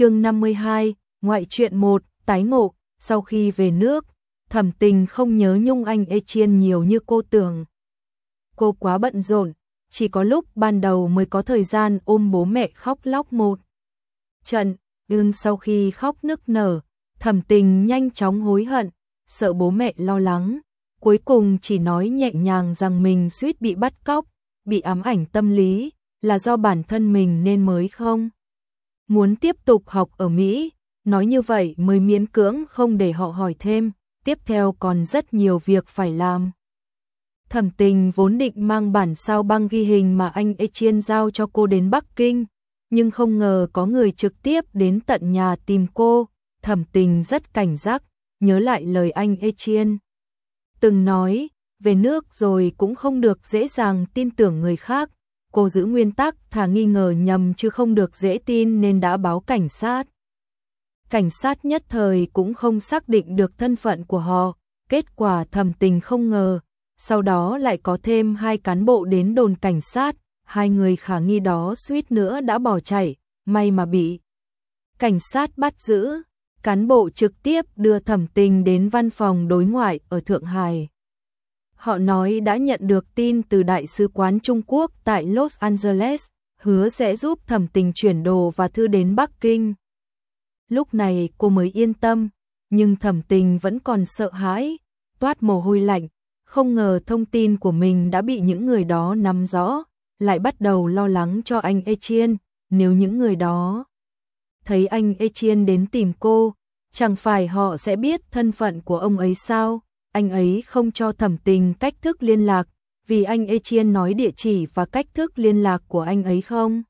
chương 52, ngoại truyện 1, tái ngộ, sau khi về nước, thẩm tình không nhớ nhung anh Ê Chiên nhiều như cô tưởng. Cô quá bận rộn, chỉ có lúc ban đầu mới có thời gian ôm bố mẹ khóc lóc một. Trận, nhưng sau khi khóc nức nở, thẩm tình nhanh chóng hối hận, sợ bố mẹ lo lắng, cuối cùng chỉ nói nhẹ nhàng rằng mình suýt bị bắt cóc, bị ám ảnh tâm lý, là do bản thân mình nên mới không. Muốn tiếp tục học ở Mỹ, nói như vậy mới miễn cưỡng không để họ hỏi thêm, tiếp theo còn rất nhiều việc phải làm. Thẩm tình vốn định mang bản sao băng ghi hình mà anh Etienne giao cho cô đến Bắc Kinh, nhưng không ngờ có người trực tiếp đến tận nhà tìm cô, thẩm tình rất cảnh giác, nhớ lại lời anh Etienne. Từng nói, về nước rồi cũng không được dễ dàng tin tưởng người khác, cô giữ nguyên tắc thà nghi ngờ nhầm chứ không được dễ tin nên đã báo cảnh sát. Cảnh sát nhất thời cũng không xác định được thân phận của họ, kết quả thẩm tình không ngờ, sau đó lại có thêm hai cán bộ đến đồn cảnh sát, hai người khả nghi đó suýt nữa đã bỏ chạy, may mà bị cảnh sát bắt giữ. Cán bộ trực tiếp đưa thẩm tình đến văn phòng đối ngoại ở Thượng Hải. Họ nói đã nhận được tin từ Đại sứ quán Trung Quốc tại Los Angeles, hứa sẽ giúp thẩm tình chuyển đồ và thư đến Bắc Kinh. Lúc này cô mới yên tâm, nhưng thẩm tình vẫn còn sợ hãi, toát mồ hôi lạnh, không ngờ thông tin của mình đã bị những người đó nắm rõ, lại bắt đầu lo lắng cho anh Etienne, nếu những người đó thấy anh Etienne đến tìm cô, chẳng phải họ sẽ biết thân phận của ông ấy sao? Anh ấy không cho thẩm tình cách thức liên lạc, vì anh Etienne nói địa chỉ và cách thức liên lạc của anh ấy không?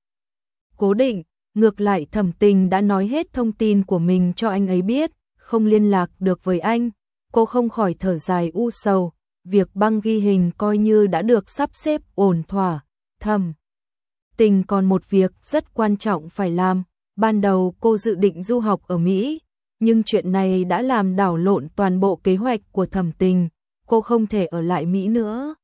Cố định, ngược lại thẩm tình đã nói hết thông tin của mình cho anh ấy biết, không liên lạc được với anh. Cô không khỏi thở dài u sầu, việc băng ghi hình coi như đã được sắp xếp ổn thỏa, thầm. Tình còn một việc rất quan trọng phải làm, ban đầu cô dự định du học ở Mỹ, nhưng chuyện này đã làm đảo lộn toàn bộ kế hoạch của thẩm tình, cô không thể ở lại Mỹ nữa.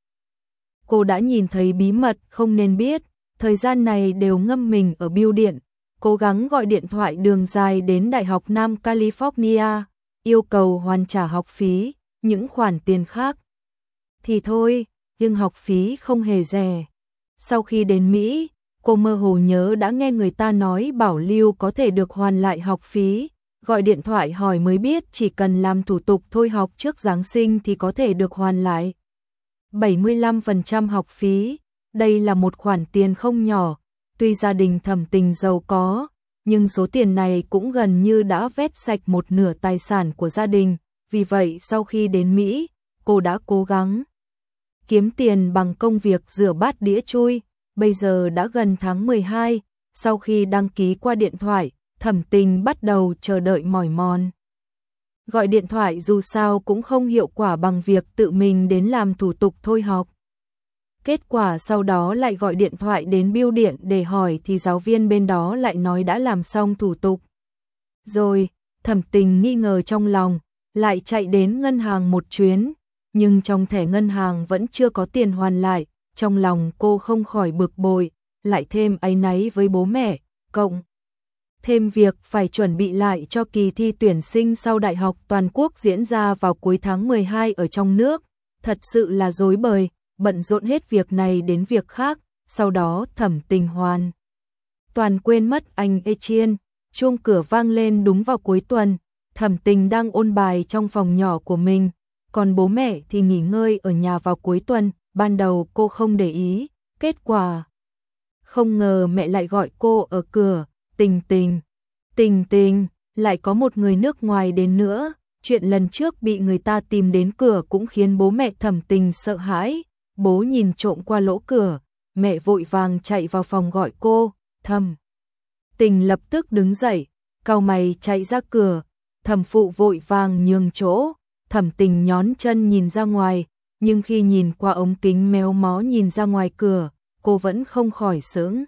Cô đã nhìn thấy bí mật không nên biết, thời gian này đều ngâm mình ở biêu điện, cố gắng gọi điện thoại đường dài đến Đại học Nam California, yêu cầu hoàn trả học phí, những khoản tiền khác. Thì thôi, nhưng học phí không hề rẻ. Sau khi đến Mỹ, cô mơ hồ nhớ đã nghe người ta nói bảo lưu có thể được hoàn lại học phí, gọi điện thoại hỏi mới biết chỉ cần làm thủ tục thôi học trước Giáng sinh thì có thể được hoàn lại. 75% học phí, đây là một khoản tiền không nhỏ, tuy gia đình thẩm tình giàu có, nhưng số tiền này cũng gần như đã vét sạch một nửa tài sản của gia đình, vì vậy sau khi đến Mỹ, cô đã cố gắng kiếm tiền bằng công việc rửa bát đĩa chui, bây giờ đã gần tháng 12, sau khi đăng ký qua điện thoại, thẩm tình bắt đầu chờ đợi mỏi mòn. Gọi điện thoại dù sao cũng không hiệu quả bằng việc tự mình đến làm thủ tục thôi học. Kết quả sau đó lại gọi điện thoại đến biêu điện để hỏi thì giáo viên bên đó lại nói đã làm xong thủ tục. Rồi, thẩm tình nghi ngờ trong lòng, lại chạy đến ngân hàng một chuyến, nhưng trong thẻ ngân hàng vẫn chưa có tiền hoàn lại, trong lòng cô không khỏi bực bội, lại thêm áy náy với bố mẹ, cộng thêm việc phải chuẩn bị lại cho kỳ thi tuyển sinh sau đại học toàn quốc diễn ra vào cuối tháng 12 ở trong nước, thật sự là dối bời, bận rộn hết việc này đến việc khác, sau đó thẩm tình hoàn. Toàn quên mất anh Etienne, chuông cửa vang lên đúng vào cuối tuần, thẩm tình đang ôn bài trong phòng nhỏ của mình, còn bố mẹ thì nghỉ ngơi ở nhà vào cuối tuần, ban đầu cô không để ý, kết quả. Không ngờ mẹ lại gọi cô ở cửa, tình tình, tình tình, lại có một người nước ngoài đến nữa, chuyện lần trước bị người ta tìm đến cửa cũng khiến bố mẹ thẩm tình sợ hãi, bố nhìn trộm qua lỗ cửa, mẹ vội vàng chạy vào phòng gọi cô, thầm. Tình lập tức đứng dậy, cao mày chạy ra cửa, thẩm phụ vội vàng nhường chỗ, thẩm tình nhón chân nhìn ra ngoài, nhưng khi nhìn qua ống kính méo mó nhìn ra ngoài cửa, cô vẫn không khỏi sướng.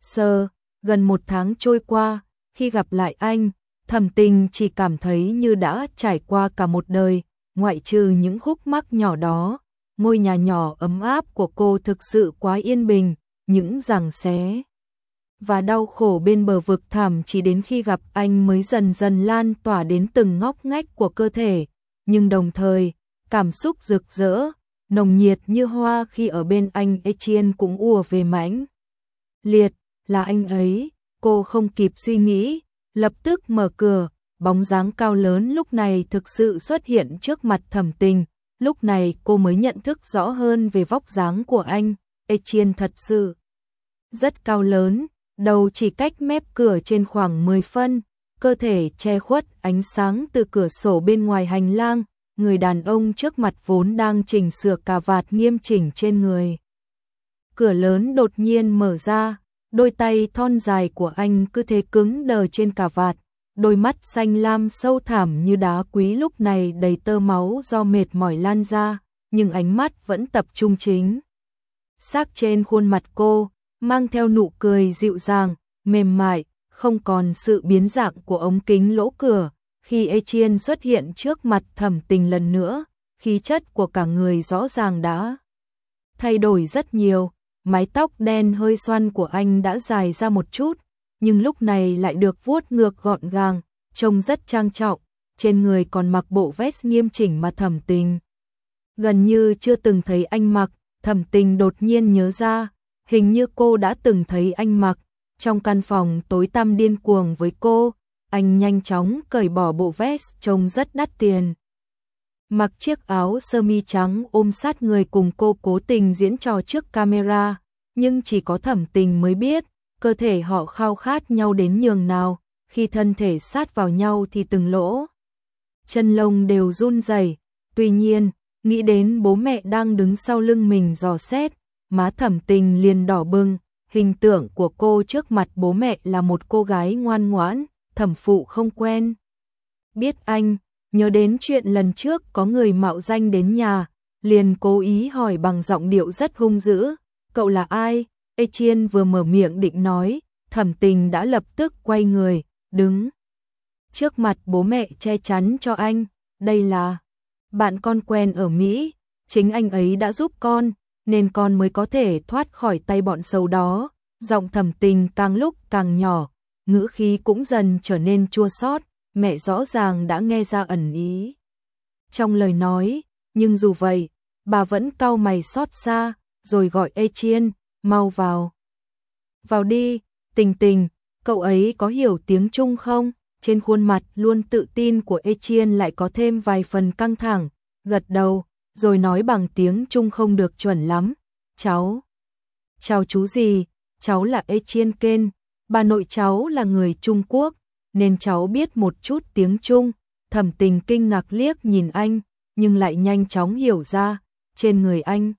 Sơ, gần một tháng trôi qua, khi gặp lại anh, thẩm tình chỉ cảm thấy như đã trải qua cả một đời, ngoại trừ những khúc mắc nhỏ đó, ngôi nhà nhỏ ấm áp của cô thực sự quá yên bình, những giằng xé. và đau khổ bên bờ vực thẳm chỉ đến khi gặp anh mới dần dần lan tỏa đến từng ngóc ngách của cơ thể, nhưng đồng thời, cảm xúc rực rỡ, nồng nhiệt như hoa khi ở bên anh Etienne cũng ùa về mãnh. Liệt, là anh ấy, cô không kịp suy nghĩ, lập tức mở cửa, bóng dáng cao lớn lúc này thực sự xuất hiện trước mặt thẩm tình, lúc này cô mới nhận thức rõ hơn về vóc dáng của anh, Etienne thật sự rất cao lớn, đầu chỉ cách mép cửa trên khoảng 10 phân, cơ thể che khuất ánh sáng từ cửa sổ bên ngoài hành lang, người đàn ông trước mặt vốn đang chỉnh sửa cà vạt nghiêm chỉnh trên người. Cửa lớn đột nhiên mở ra, đôi tay thon dài của anh cứ thế cứng đờ trên cà vạt, đôi mắt xanh lam sâu thẳm như đá quý lúc này đầy tơ máu do mệt mỏi lan ra, nhưng ánh mắt vẫn tập trung chính. Xác trên khuôn mặt cô, mang theo nụ cười dịu dàng, mềm mại, không còn sự biến dạng của ống kính lỗ cửa. Khi Etienne xuất hiện trước mặt thẩm tình lần nữa, khí chất của cả người rõ ràng đã thay đổi rất nhiều, mái tóc đen hơi xoăn của anh đã dài ra một chút, nhưng lúc này lại được vuốt ngược gọn gàng, trông rất trang trọng, trên người còn mặc bộ vest nghiêm chỉnh mà thẩm tình. Gần như chưa từng thấy anh mặc, thẩm tình đột nhiên nhớ ra, hình như cô đã từng thấy anh mặc, trong căn phòng tối tăm điên cuồng với cô, anh nhanh chóng cởi bỏ bộ vest trông rất đắt tiền. Mặc chiếc áo sơ mi trắng ôm sát người cùng cô cố tình diễn trò trước camera, nhưng chỉ có thẩm tình mới biết, cơ thể họ khao khát nhau đến nhường nào, khi thân thể sát vào nhau thì từng lỗ. Chân lông đều run rẩy. tuy nhiên, nghĩ đến bố mẹ đang đứng sau lưng mình dò xét, má thẩm tình liền đỏ bừng, hình tượng của cô trước mặt bố mẹ là một cô gái ngoan ngoãn, thẩm phụ không quen. Biết anh, nhớ đến chuyện lần trước có người mạo danh đến nhà, liền cố ý hỏi bằng giọng điệu rất hung dữ, cậu là ai? Etienne vừa mở miệng định nói, thẩm tình đã lập tức quay người, đứng. Trước mặt bố mẹ che chắn cho anh, đây là bạn con quen ở Mỹ, chính anh ấy đã giúp con, nên con mới có thể thoát khỏi tay bọn sâu đó. Giọng thẩm tình càng lúc càng nhỏ, ngữ khí cũng dần trở nên chua xót, mẹ rõ ràng đã nghe ra ẩn ý. Trong lời nói, nhưng dù vậy, bà vẫn cau mày xót xa, rồi gọi Etienne, mau vào. Vào đi, tình tình, cậu ấy có hiểu tiếng Trung không? Trên khuôn mặt luôn tự tin của Etienne lại có thêm vài phần căng thẳng, gật đầu, rồi nói bằng tiếng Trung không được chuẩn lắm. Cháu. Chào chú gì, cháu là Etienne Ken, bà nội cháu là người Trung Quốc, nên cháu biết một chút tiếng Trung. Thẩm tình kinh ngạc liếc nhìn anh, nhưng lại nhanh chóng hiểu ra, trên người anh.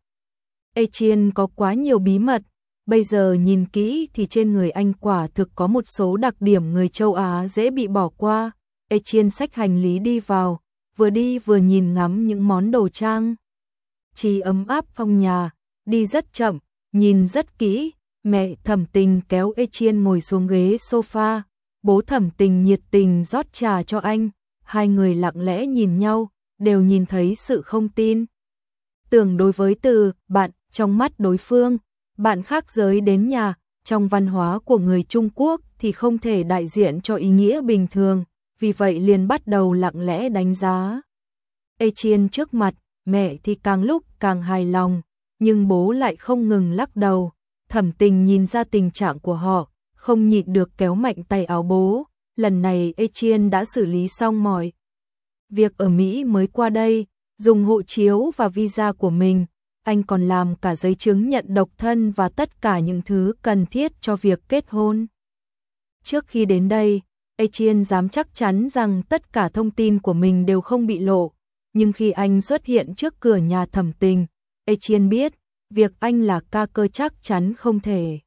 Etienne có quá nhiều bí mật, bây giờ nhìn kỹ thì trên người anh quả thực có một số đặc điểm người châu Á dễ bị bỏ qua. Etienne xách hành lý đi vào, vừa đi vừa nhìn ngắm những món đồ trang. Chỉ ấm áp phong nhà, đi rất chậm, nhìn rất kỹ, mẹ thẩm tình kéo Etienne ngồi xuống ghế sofa, bố thẩm tình nhiệt tình rót trà cho anh, hai người lặng lẽ nhìn nhau, đều nhìn thấy sự không tin. Tưởng đối với từ bạn trong mắt đối phương, bạn khác giới đến nhà, trong văn hóa của người Trung Quốc thì không thể đại diện cho ý nghĩa bình thường, vì vậy liền bắt đầu lặng lẽ đánh giá. Etienne trước mặt, mẹ thì càng lúc càng hài lòng, nhưng bố lại không ngừng lắc đầu. Thẩm tình nhìn ra tình trạng của họ, không nhịn được kéo mạnh tay áo bố. Lần này Etienne đã xử lý xong mọi việc ở Mỹ mới qua đây, dùng hộ chiếu và visa của mình. Anh còn làm cả giấy chứng nhận độc thân và tất cả những thứ cần thiết cho việc kết hôn. Trước khi đến đây, Etienne dám chắc chắn rằng tất cả thông tin của mình đều không bị lộ, nhưng khi anh xuất hiện trước cửa nhà thẩm tình, Etienne biết, việc anh là ca cơ chắc chắn không thể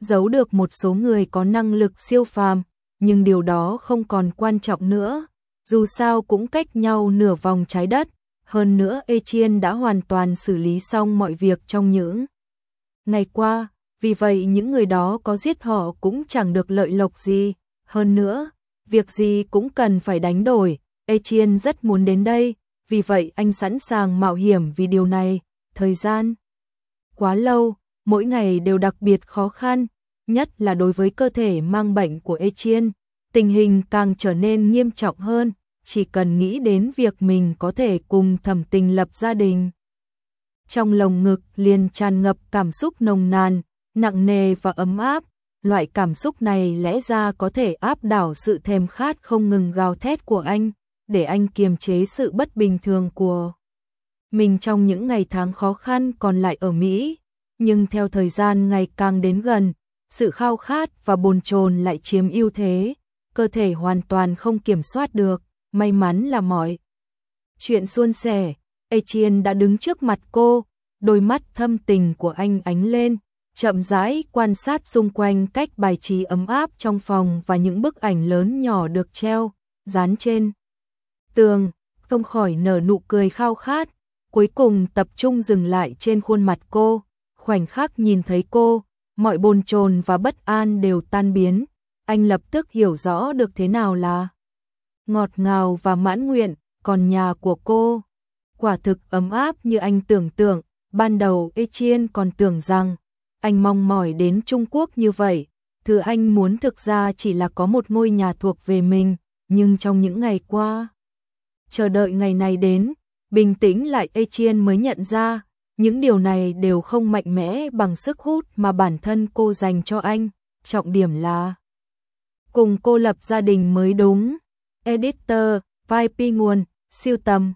giấu được một số người có năng lực siêu phàm, nhưng điều đó không còn quan trọng nữa, dù sao cũng cách nhau nửa vòng trái đất, hơn nữa Etienne đã hoàn toàn xử lý xong mọi việc trong những ngày qua, vì vậy những người đó có giết họ cũng chẳng được lợi lộc gì, hơn nữa, việc gì cũng cần phải đánh đổi, Etienne rất muốn đến đây, vì vậy anh sẵn sàng mạo hiểm vì điều này, thời gian quá lâu, mỗi ngày đều đặc biệt khó khăn, nhất là đối với cơ thể mang bệnh của Etienne, tình hình càng trở nên nghiêm trọng hơn, chỉ cần nghĩ đến việc mình có thể cùng thẩm tình lập gia đình. Trong lồng ngực liền tràn ngập cảm xúc nồng nàn, nặng nề và ấm áp, loại cảm xúc này lẽ ra có thể áp đảo sự thèm khát không ngừng gào thét của anh, để anh kiềm chế sự bất bình thường của mình trong những ngày tháng khó khăn còn lại ở Mỹ, nhưng theo thời gian ngày càng đến gần, sự khao khát và bồn chồn lại chiếm ưu thế, cơ thể hoàn toàn không kiểm soát được, may mắn là mọi chuyện suôn sẻ, Etienne đã đứng trước mặt cô, đôi mắt thâm tình của anh ánh lên, chậm rãi quan sát xung quanh cách bài trí ấm áp trong phòng và những bức ảnh lớn nhỏ được treo, dán trên tường, không khỏi nở nụ cười khao khát, cuối cùng tập trung dừng lại trên khuôn mặt cô, khoảnh khắc nhìn thấy cô, mọi bồn chồn và bất an đều tan biến, anh lập tức hiểu rõ được thế nào là ngọt ngào và mãn nguyện, còn nhà của cô quả thực ấm áp như anh tưởng tượng, ban đầu Etienne còn tưởng rằng anh mong mỏi đến Trung Quốc như vậy, thứ anh muốn thực ra chỉ là có một ngôi nhà thuộc về mình, nhưng trong những ngày qua, chờ đợi ngày này đến, bình tĩnh lại Etienne mới nhận ra, những điều này đều không mạnh mẽ bằng sức hút mà bản thân cô dành cho anh, trọng điểm là cùng cô lập gia đình mới đúng. Editor, Vai Pi nguồn, siêu tầm